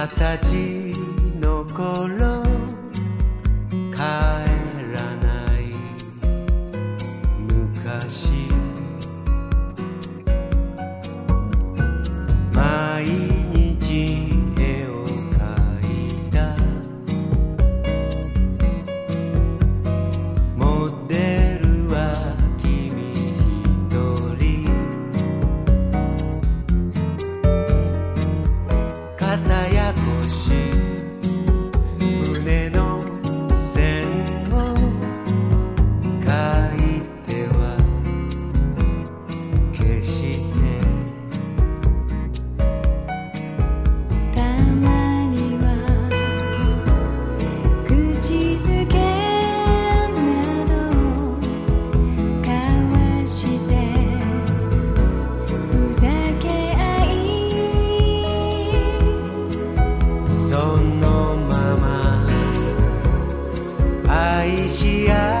二十歳の頃帰らない。昔そのまま愛し合う